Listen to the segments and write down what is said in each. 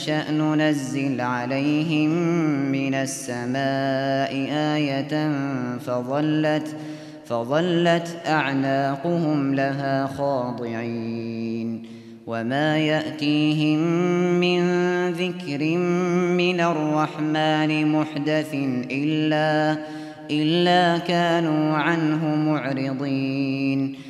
نَشَأْ نُنَزِّلْ عَلَيْهِمْ مِنَ السَّمَاءِ آيَةً فَظَلَّتْ فظلت أعناقهم لها خاضعين. وما يأتيهم من ذكر من الرحمن محدث إلا, إلا كانوا عنه معرضين.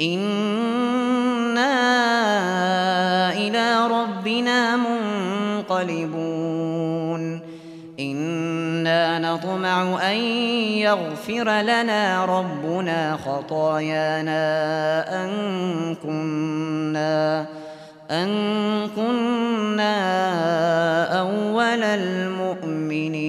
أنا إلى ربنا منقلبون أنا نطمع ان يغفر لنا ربنا خطايانا ان كنا ان كنا اول المؤمنين